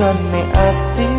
sonne attin.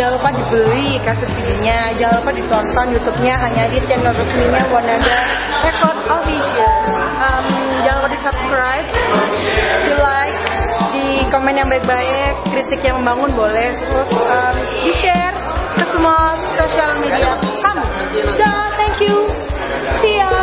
jangan lupa dibeli kaset CD-nya, jangan lupa ditonton YouTube-nya hanya di channel resminya Wanada Record Official. Um, jangan lupa di subscribe, di like, di komen yang baik-baik, kritik yang membangun boleh, terus um, di share ke semua sosial media kamu. Dah, thank you, see ya.